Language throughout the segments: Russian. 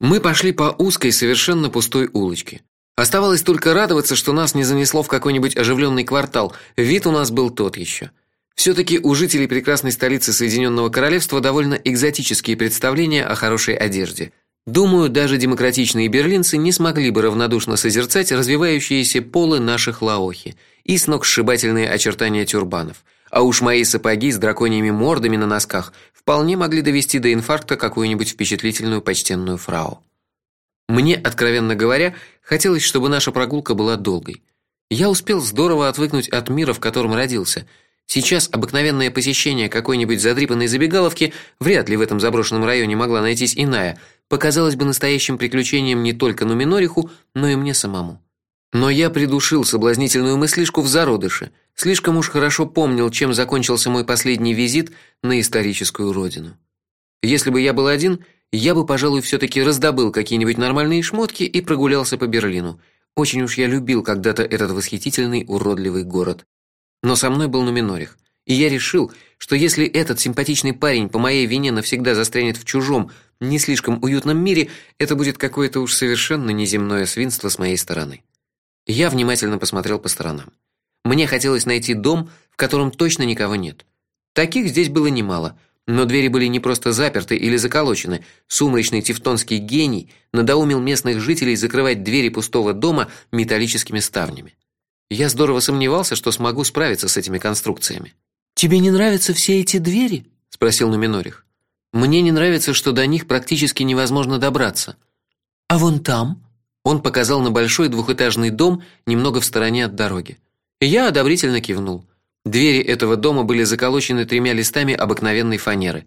Мы пошли по узкой, совершенно пустой улочке. Оставалось только радоваться, что нас не занесло в какой-нибудь оживленный квартал. Вид у нас был тот еще. все таки у жителей прекрасной столицы Соединенного королевства довольно экзотические представления о хорошей одежде. Думаю, даже демократичные берлинцы не смогли бы равнодушно созерцать развивающиеся полы наших лаохи и сногсшибательные очертания тюрбанов. А уж мои сапоги с драконьими мордами на носках вполне могли довести до инфаркта какую-нибудь впечатлительную почтенную фрау. Мне, откровенно говоря, хотелось, чтобы наша прогулка была долгой. Я успел здорово отвыкнуть от мира, в котором родился. Сейчас обыкновенное посещение какой-нибудь задрипанной забегаловки, вряд ли в этом заброшенном районе могла найтись иная, показалось бы настоящим приключением не только Нуминориху, но и мне самому. Но я придушил соблазнительную мыслишку в зародыше. Слишком уж хорошо помнил, чем закончился мой последний визит на историческую родину. Если бы я был один, я бы, пожалуй, все таки раздобыл какие-нибудь нормальные шмотки и прогулялся по Берлину. Очень уж я любил когда-то этот восхитительный уродливый город. Но со мной был Нуминорих, и я решил, что если этот симпатичный парень по моей вине навсегда застрянет в чужом, не слишком уютном мире, это будет какое-то уж совершенно неземное свинство с моей стороны. Я внимательно посмотрел по сторонам. Мне хотелось найти дом, в котором точно никого нет. Таких здесь было немало, но двери были не просто заперты или заколочены. Сумрачный тевтонский гений надоумил местных жителей закрывать двери пустого дома металлическими ставнями. Я здорово сомневался, что смогу справиться с этими конструкциями. Тебе не нравятся все эти двери? спросил Нуминорих. Мне не нравится, что до них практически невозможно добраться. А вон там? Он показал на большой двухэтажный дом немного в стороне от дороги. Я одобрительно кивнул. Двери этого дома были заколочены тремя листами обыкновенной фанеры.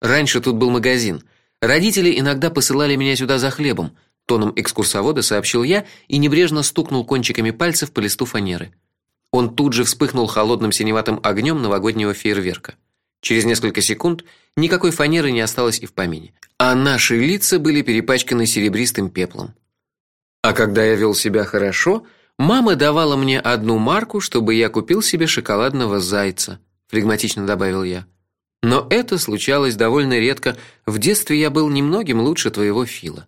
Раньше тут был магазин. Родители иногда посылали меня сюда за хлебом, тоном экскурсовода сообщил я и небрежно стукнул кончиками пальцев по листу фанеры. Он тут же вспыхнул холодным синеватым огнем новогоднего фейерверка. Через несколько секунд никакой фанеры не осталось и в помине, а наши лица были перепачканы серебристым пеплом. А когда я вел себя хорошо, мама давала мне одну марку, чтобы я купил себе шоколадного зайца, флегматично добавил я. Но это случалось довольно редко. В детстве я был немногим лучше твоего Фила.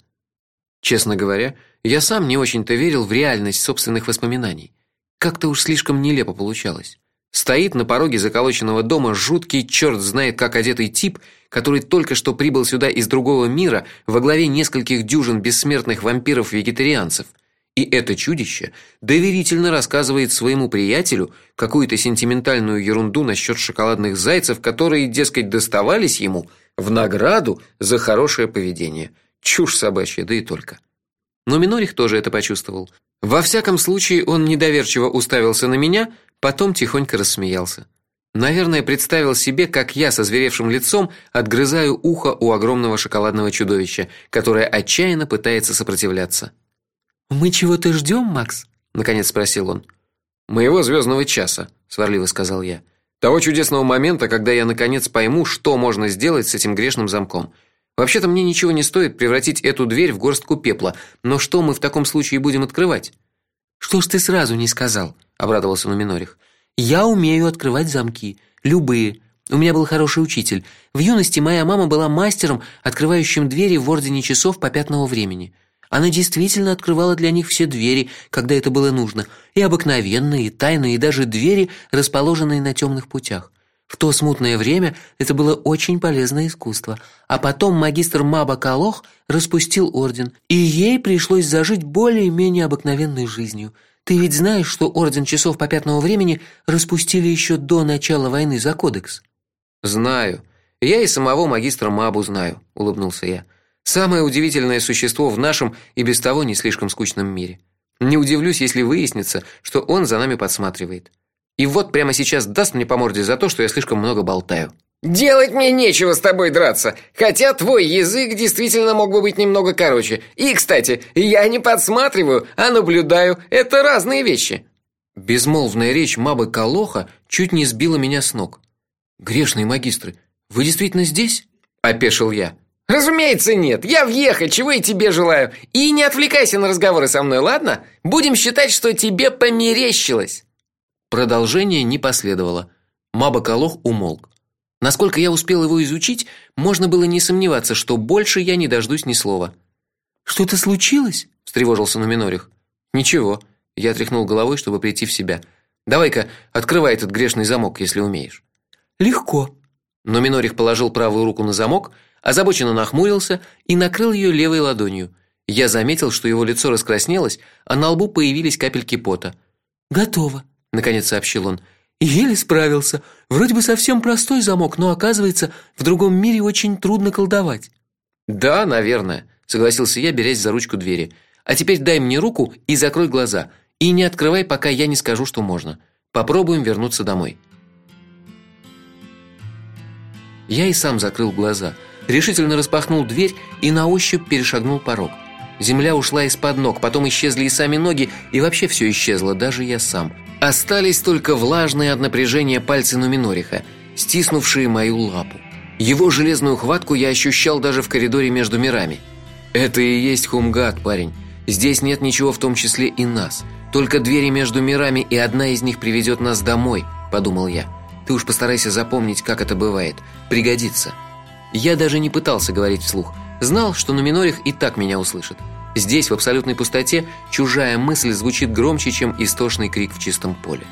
Честно говоря, я сам не очень-то верил в реальность собственных воспоминаний. Как-то уж слишком нелепо получалось. Стоит на пороге заколоченного дома жуткий черт знает как одетый тип, который только что прибыл сюда из другого мира во главе нескольких дюжин бессмертных вампиров-вегетарианцев. И это чудище доверительно рассказывает своему приятелю какую-то сентиментальную ерунду насчет шоколадных зайцев, которые, дескать, доставались ему в награду за хорошее поведение. Чушь собачья, да и только. Но Минорих тоже это почувствовал. Во всяком случае, он недоверчиво уставился на меня, Потом тихонько рассмеялся. Наверное, представил себе, как я со зверевшим лицом отгрызаю ухо у огромного шоколадного чудовища, которое отчаянно пытается сопротивляться. Мы чего-то ждем, Макс? наконец спросил он. Моего звездного часа, сварливо сказал я. Того чудесного момента, когда я наконец пойму, что можно сделать с этим грешным замком. Вообще-то мне ничего не стоит превратить эту дверь в горстку пепла, но что мы в таком случае будем открывать? Что ж ты сразу не сказал? Обрадовался Нуминорих. Я умею открывать замки, любые. У меня был хороший учитель. В юности моя мама была мастером, открывающим двери в ордене часов по пятному времени. Она действительно открывала для них все двери, когда это было нужно, и обыкновенные, и тайные, и даже двери, расположенные на темных путях. В то смутное время это было очень полезное искусство. А потом магистр Маба Калох распустил орден, и ей пришлось зажить более-менее обыкновенной жизнью. Ты ведь знаешь, что орден часов попятного времени распустили еще до начала войны за кодекс? Знаю. Я и самого магистра Мабу знаю, улыбнулся я. Самое удивительное существо в нашем и без того не слишком скучном мире. Не удивлюсь, если выяснится, что он за нами подсматривает. И вот прямо сейчас даст мне по морде за то, что я слишком много болтаю. Делать мне нечего с тобой драться, хотя твой язык действительно мог бы быть немного короче. И, кстати, я не подсматриваю, а наблюдаю. Это разные вещи. Безмолвная речь Мабы Колоха чуть не сбила меня с ног. Грешные магистры, вы действительно здесь? опешил я. Разумеется, нет. Я въехать, чего и тебе желаю. И не отвлекайся на разговоры со мной, ладно? Будем считать, что тебе померещилось. Продолжение не последовало. Маба Колох умолк. Насколько я успел его изучить, можно было не сомневаться, что больше я не дождусь ни слова. Что-то случилось? встревожился Нуминорих. Ничего. Я тряхнул головой, чтобы прийти в себя. Давай-ка, открывай этот грешный замок, если умеешь. Легко. Нуминорих положил правую руку на замок, озабоченно нахмурился и накрыл ее левой ладонью. Я заметил, что его лицо раскраснелось, а на лбу появились капельки пота. Готово, наконец сообщил он. Еле справился. Вроде бы совсем простой замок, но оказывается, в другом мире очень трудно колдовать. Да, наверное, согласился я, берясь за ручку двери. А теперь дай мне руку и закрой глаза, и не открывай, пока я не скажу, что можно. Попробуем вернуться домой. Я и сам закрыл глаза, решительно распахнул дверь и на ощупь перешагнул порог. Земля ушла из-под ног, потом исчезли и сами ноги, и вообще все исчезло, даже я сам. Остались только влажные от напряжения пальцы Нуминориха, стиснувшие мою лапу. Его железную хватку я ощущал даже в коридоре между мирами. Это и есть Хумгат, парень. Здесь нет ничего в том числе и нас. Только двери между мирами, и одна из них приведет нас домой, подумал я. Ты уж постарайся запомнить, как это бывает. Пригодится. Я даже не пытался говорить вслух. Знал, что Нуминорих и так меня услышит. Здесь, в абсолютной пустоте, чужая мысль звучит громче, чем истошный крик в чистом поле.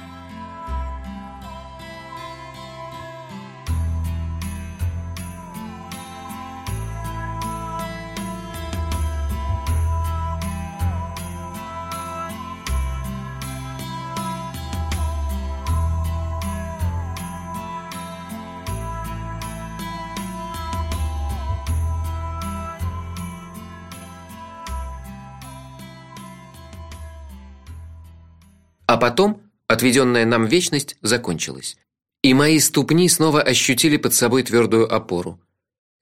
Потом отведенная нам вечность закончилась, и мои ступни снова ощутили под собой твердую опору.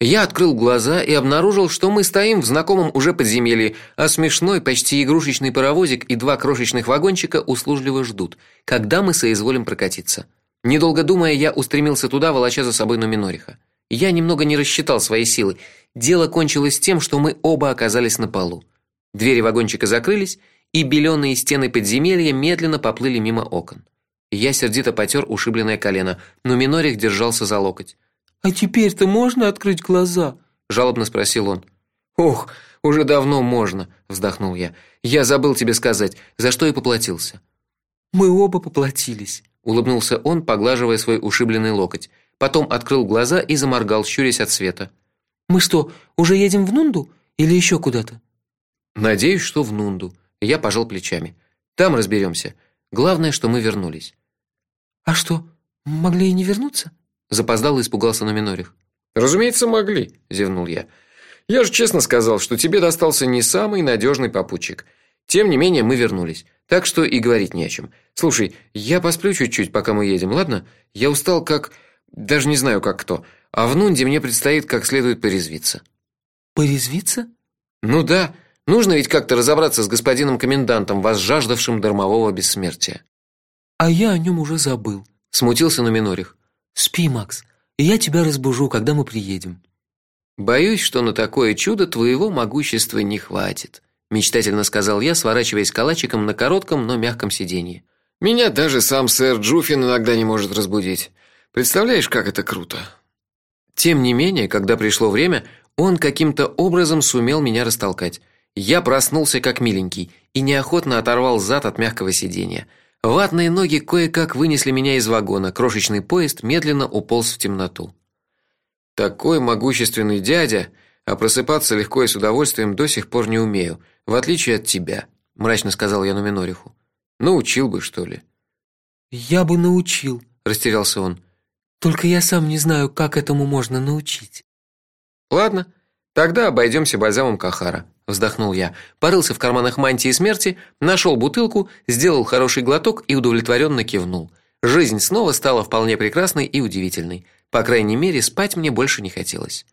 Я открыл глаза и обнаружил, что мы стоим в знакомом уже подземелье, а смешной, почти игрушечный паровозик и два крошечных вагончика услужливо ждут, когда мы соизволим прокатиться. Недолго думая, я устремился туда, волоча за собой Нуминориха. Я немного не рассчитал свои силы. Дело кончилось тем, что мы оба оказались на полу. Двери вагончика закрылись, и беленые стены подземелья медленно поплыли мимо окон. Я сердито потер ушибленное колено, но Минорих держался за локоть. А теперь-то можно открыть глаза? жалобно спросил он. Ох, уже давно можно, вздохнул я. Я забыл тебе сказать, за что и поплатился. Мы оба поплатились, улыбнулся он, поглаживая свой ушибленный локоть. Потом открыл глаза и заморгал, щурясь от света. Мы что, уже едем в Нунду или еще куда-то? Надеюсь, что в Нунду. Я пожал плечами. Там разберемся. Главное, что мы вернулись. А что, могли и не вернуться? Запоздал и испугался Номинорих. Разумеется, могли, зевнул я. Я же честно сказал, что тебе достался не самый надежный попутчик. Тем не менее, мы вернулись. Так что и говорить не о чем. Слушай, я посплю чуть-чуть, пока мы едем, ладно? Я устал как даже не знаю, как кто. А в Нунде мне предстоит как следует порезвиться. Порезвиться? Ну да. Нужно ведь как-то разобраться с господином комендантом, возжаждавшим дармового бессмертия. А я о нем уже забыл, смутился Номинорих. Спи, Макс, и я тебя разбужу, когда мы приедем. Боюсь, что на такое чудо твоего могущества не хватит, мечтательно сказал я, сворачиваясь калачиком на коротком, но мягком сиденье. Меня даже сам сэр Джуфин иногда не может разбудить. Представляешь, как это круто. Тем не менее, когда пришло время, он каким-то образом сумел меня растолкать. Я проснулся как миленький и неохотно оторвал зад от мягкого сиденья. Ватные ноги кое-как вынесли меня из вагона. Крошечный поезд медленно уполз в темноту. Такой могущественный дядя, а просыпаться легко и с удовольствием до сих пор не умею, в отличие от тебя, мрачно сказал я Нуминориху. Научил бы, что ли? Я бы научил, растерялся он. Только я сам не знаю, как этому можно научить. Ладно, тогда обойдемся бальзамом Кахара вздохнул я. Порылся в карманах мантии смерти, нашел бутылку, сделал хороший глоток и удовлетворенно кивнул. Жизнь снова стала вполне прекрасной и удивительной. По крайней мере, спать мне больше не хотелось.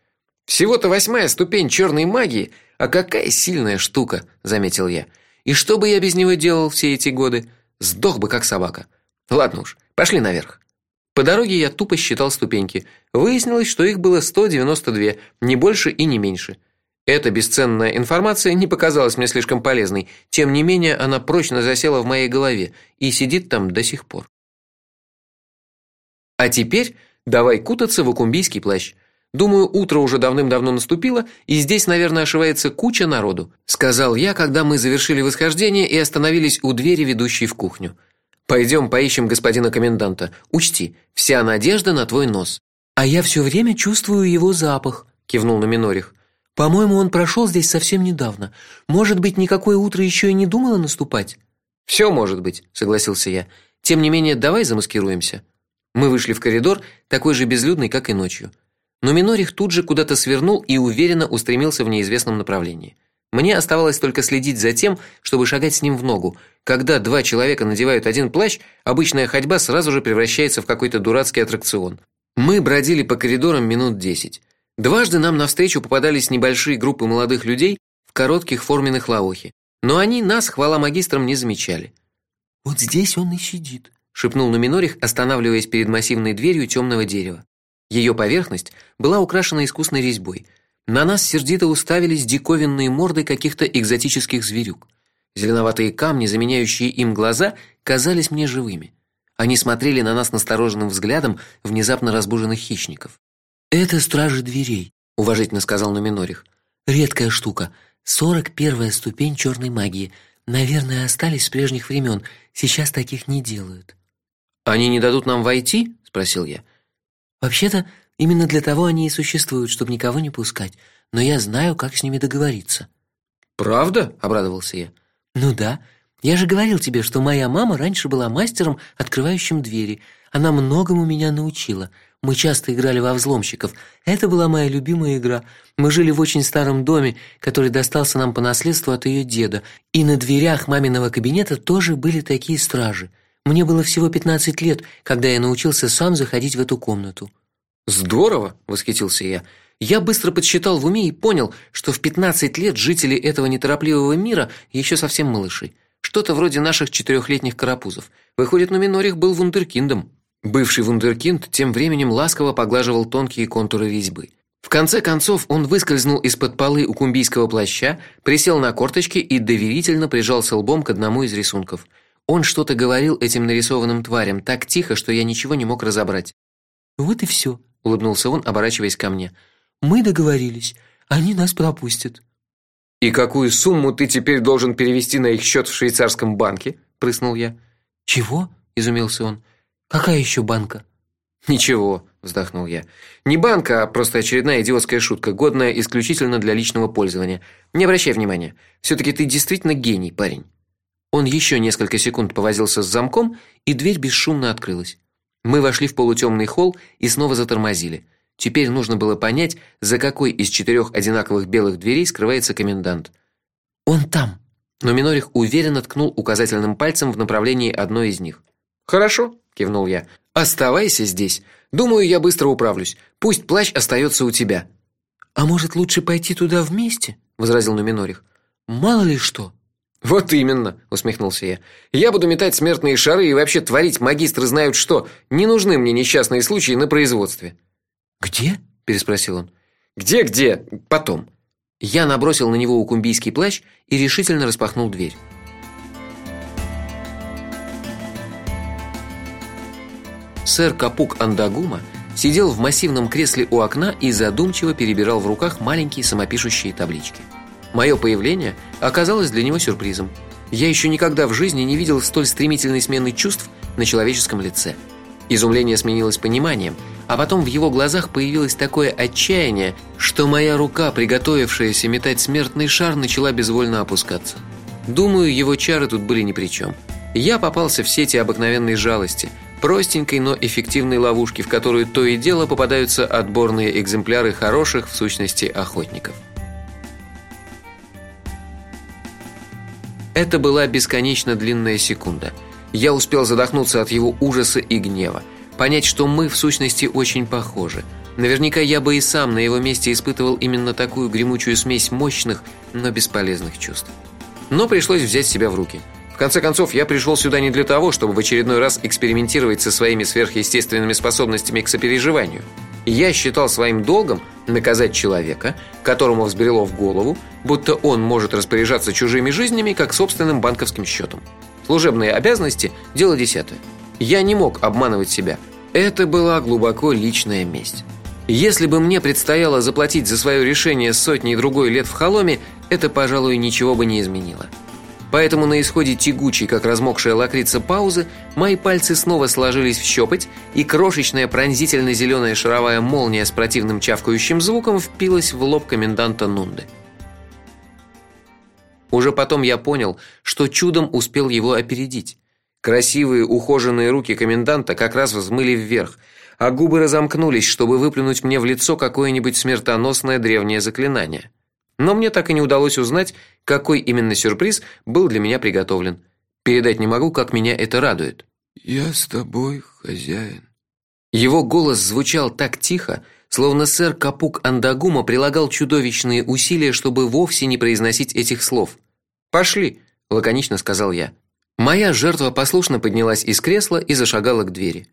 Всего-то восьмая ступень черной магии, а какая сильная штука, заметил я. И что бы я без него делал все эти годы? Сдох бы как собака. Ладно уж, пошли наверх. По дороге я тупо считал ступеньки. Выяснилось, что их было 192, не больше и не меньше. Эта бесценная информация не показалась мне слишком полезной, тем не менее она прочно засела в моей голове и сидит там до сих пор. А теперь давай кутаться в акумбийский плащ. Думаю, утро уже давным-давно наступило, и здесь, наверное, ошивается куча народу, сказал я, когда мы завершили восхождение и остановились у двери, ведущей в кухню. Пойдем поищем господина коменданта. Учти, вся надежда на твой нос. А я все время чувствую его запах, кивнул на Минорих. По-моему, он прошел здесь совсем недавно. Может быть, никакое утро еще и не думало наступать. Все может быть, согласился я. Тем не менее, давай замаскируемся. Мы вышли в коридор, такой же безлюдный, как и ночью. Но Минорих тут же куда-то свернул и уверенно устремился в неизвестном направлении. Мне оставалось только следить за тем, чтобы шагать с ним в ногу. Когда два человека надевают один плащ, обычная ходьба сразу же превращается в какой-то дурацкий аттракцион. Мы бродили по коридорам минут десять. Дважды нам навстречу попадались небольшие группы молодых людей в коротких форменных лаохи, но они нас, хвала магистрам, не замечали. Вот здесь он и сидит, шепнул Нуминорих, останавливаясь перед массивной дверью темного дерева. Ее поверхность была украшена искусной резьбой. На нас сердито уставились диковинные морды каких-то экзотических зверюк. Зеленоватые камни, заменяющие им глаза, казались мне живыми. Они смотрели на нас настороженным взглядом внезапно разбуженных хищников. Это стражи дверей, уважительно сказал Номинорих. Редкая штука. Сорок первая ступень черной магии. Наверное, остались с прежних времен. Сейчас таких не делают. Они не дадут нам войти? спросил я. Вообще-то, именно для того они и существуют, чтобы никого не пускать. Но я знаю, как с ними договориться. Правда? обрадовался я. Ну да. Я же говорил тебе, что моя мама раньше была мастером, открывающим двери. Она многому меня научила. Мы часто играли во взломщиков. Это была моя любимая игра. Мы жили в очень старом доме, который достался нам по наследству от ее деда, и на дверях маминого кабинета тоже были такие стражи. Мне было всего пятнадцать лет, когда я научился сам заходить в эту комнату. Здорово, восхитился я. Я быстро подсчитал в уме и понял, что в пятнадцать лет жители этого неторопливого мира еще совсем малыши. Что-то вроде наших четырехлетних карапузов. Выходит, Нуминорих был вундеркиндом. Бывший вундеркинд тем временем ласково поглаживал тонкие контуры резьбы. В конце концов он выскользнул из-под полы у кумбийского плаща, присел на корточки и доверительно прижался лбом к одному из рисунков. Он что-то говорил этим нарисованным тварям так тихо, что я ничего не мог разобрать. Вот и все, улыбнулся он, оборачиваясь ко мне. Мы договорились. Они нас пропустят. И какую сумму ты теперь должен перевести на их счет в швейцарском банке? прыснул я. Чего? изумился он. Какая еще банка? Ничего, вздохнул я. Не банка, а просто очередная идиотская шутка, годная исключительно для личного пользования. Не обращай внимания. все таки ты действительно гений, парень. Он еще несколько секунд повозился с замком, и дверь бесшумно открылась. Мы вошли в полутемный холл и снова затормозили. Теперь нужно было понять, за какой из четырех одинаковых белых дверей скрывается комендант. Он там. Но Минорих уверенно ткнул указательным пальцем в направлении одной из них. Хорошо, кивнул я. Оставайся здесь. Думаю, я быстро управлюсь. Пусть плащ остается у тебя. А может, лучше пойти туда вместе? возразил Нуминорих. Мало ли что. Вот именно, усмехнулся я. Я буду метать смертные шары и вообще творить магистры знают что. Не нужны мне несчастные случаи на производстве. Где? переспросил он. Где, где? Потом. Я набросил на него укумбийский плащ и решительно распахнул дверь. Сэр Капук Андагума сидел в массивном кресле у окна и задумчиво перебирал в руках маленькие самопишущие таблички. Мое появление оказалось для него сюрпризом. Я еще никогда в жизни не видел столь стремительной смены чувств на человеческом лице. Изумление сменилось пониманием, а потом в его глазах появилось такое отчаяние, что моя рука, приготовившаяся метать смертный шар, начала безвольно опускаться. Думаю, его чары тут были ни при чем. Я попался в сети обыкновенной жалости, простенькой, но эффективной ловушки, в которую то и дело попадаются отборные экземпляры хороших, в сущности, охотников. Это была бесконечно длинная секунда. Я успел задохнуться от его ужаса и гнева, понять, что мы в сущности очень похожи. Наверняка я бы и сам на его месте испытывал именно такую гремучую смесь мощных, но бесполезных чувств. Но пришлось взять себя в руки. В конце концов, я пришел сюда не для того, чтобы в очередной раз экспериментировать со своими сверхъестественными способностями к сопереживанию. Я считал своим долгом наказать человека, которому взбрело в голову, будто он может распоряжаться чужими жизнями как собственным банковским счетом. Служебные обязанности дело десятое. Я не мог обманывать себя. Это была глубоко личная месть. Если бы мне предстояло заплатить за свое решение сотни и другой лет в холоме, это, пожалуй, ничего бы не изменило. Поэтому на исходе тягучей, как размокшая лакрица паузы, мои пальцы снова сложились в щепоть, и крошечная пронзительно-зеленая шаровая молния с противным чавкающим звуком впилась в лоб коменданта Нунды. Уже потом я понял, что чудом успел его опередить. Красивые ухоженные руки коменданта как раз взмыли вверх, а губы разомкнулись, чтобы выплюнуть мне в лицо какое-нибудь смертоносное древнее заклинание. Но мне так и не удалось узнать, какой именно сюрприз был для меня приготовлен. Передать не могу, как меня это радует. Я с тобой, хозяин. Его голос звучал так тихо, словно сэр Капук Андагума прилагал чудовищные усилия, чтобы вовсе не произносить этих слов. Пошли, лаконично сказал я. Моя жертва послушно поднялась из кресла и зашагала к двери.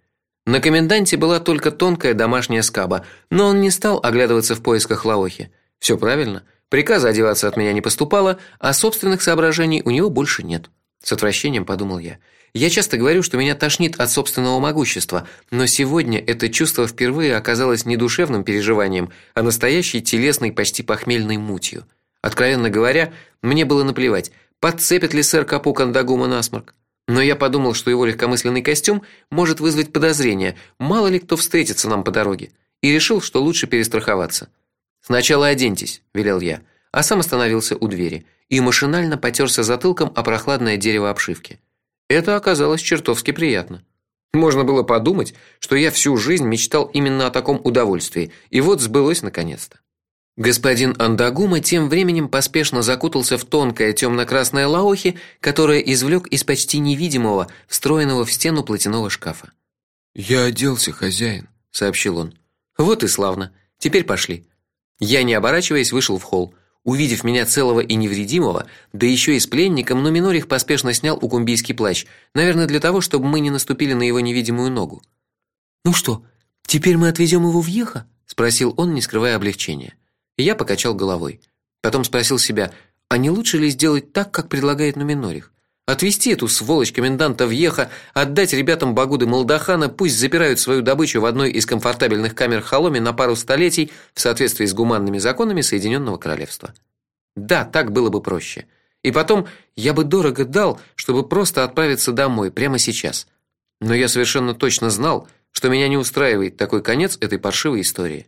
На коменданте была только тонкая домашняя скаба, но он не стал оглядываться в поисках Лаохи. Все правильно. Приказа одеваться от меня не поступало, а собственных соображений у него больше нет. С отвращением подумал я. Я часто говорю, что меня тошнит от собственного могущества, но сегодня это чувство впервые оказалось не душевным переживанием, а настоящей телесной, почти похмельной мутью. Откровенно говоря, мне было наплевать, подцепит ли сэр Капу Кандагума насморк. Но я подумал, что его легкомысленный костюм может вызвать подозрения, мало ли кто встретится нам по дороге, и решил, что лучше перестраховаться. Сначала оденьтесь, велел я, а сам остановился у двери и машинально потёрся затылком о прохладное дерево обшивки. Это оказалось чертовски приятно. Можно было подумать, что я всю жизнь мечтал именно о таком удовольствии, и вот сбылось наконец-то. Господин Андагума тем временем поспешно закутался в тонкое темно красное лаохи, которое извлек из почти невидимого, встроенного в стену платяного шкафа. "Я оделся, хозяин", сообщил он. "Вот и славно. Теперь пошли. Я, не оборачиваясь, вышел в холл. Увидев меня целого и невредимого, да еще и с пленником, но Минорих поспешно снял укумбийский плащ, наверное, для того, чтобы мы не наступили на его невидимую ногу. Ну что, теперь мы отвезем его в Еха? спросил он, не скрывая облегчения. Я покачал головой. Потом спросил себя: а не лучше ли сделать так, как предлагает Нуминорих? Отвести эту сволочь коменданта в Еха, отдать ребятам Багуды Молдахана, пусть запирают свою добычу в одной из комфортабельных камер Холоми на пару столетий в соответствии с гуманными законами Соединенного королевства. Да, так было бы проще. И потом я бы дорого дал, чтобы просто отправиться домой прямо сейчас. Но я совершенно точно знал, что меня не устраивает такой конец этой паршивой истории.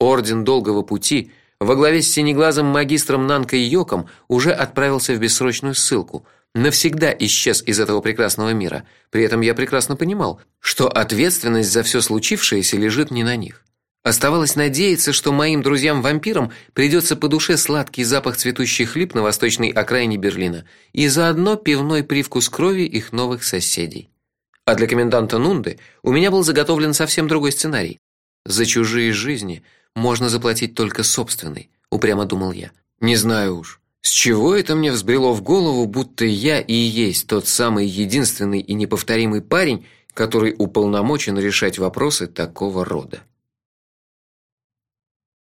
Орден Долгого пути во главе с синеглазым магистром Нанкой Йоком уже отправился в бессрочную ссылку навсегда исчез из этого прекрасного мира. При этом я прекрасно понимал, что ответственность за все случившееся лежит не на них. Оставалось надеяться, что моим друзьям-вампирам придется по душе сладкий запах цветущих лип на восточной окраине Берлина и заодно пивной привкус крови их новых соседей. А для коменданта Нунды у меня был заготовлен совсем другой сценарий. За чужие жизни можно заплатить только собственной, упрямо думал я. Не знаю уж. С чего это мне взбрело в голову, будто я и есть тот самый единственный и неповторимый парень, который уполномочен решать вопросы такого рода?